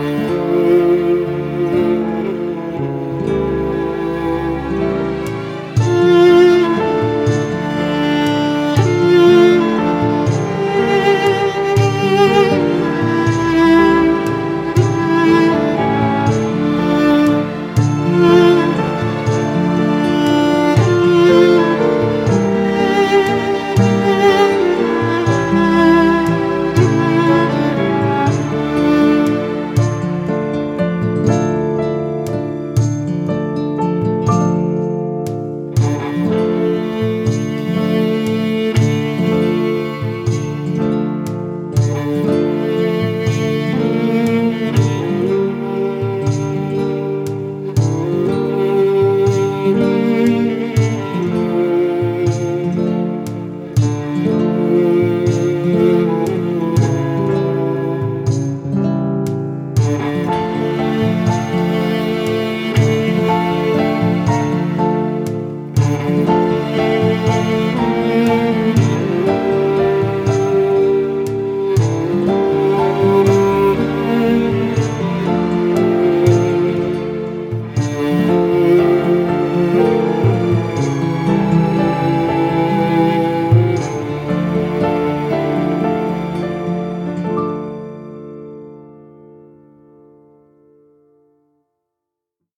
Música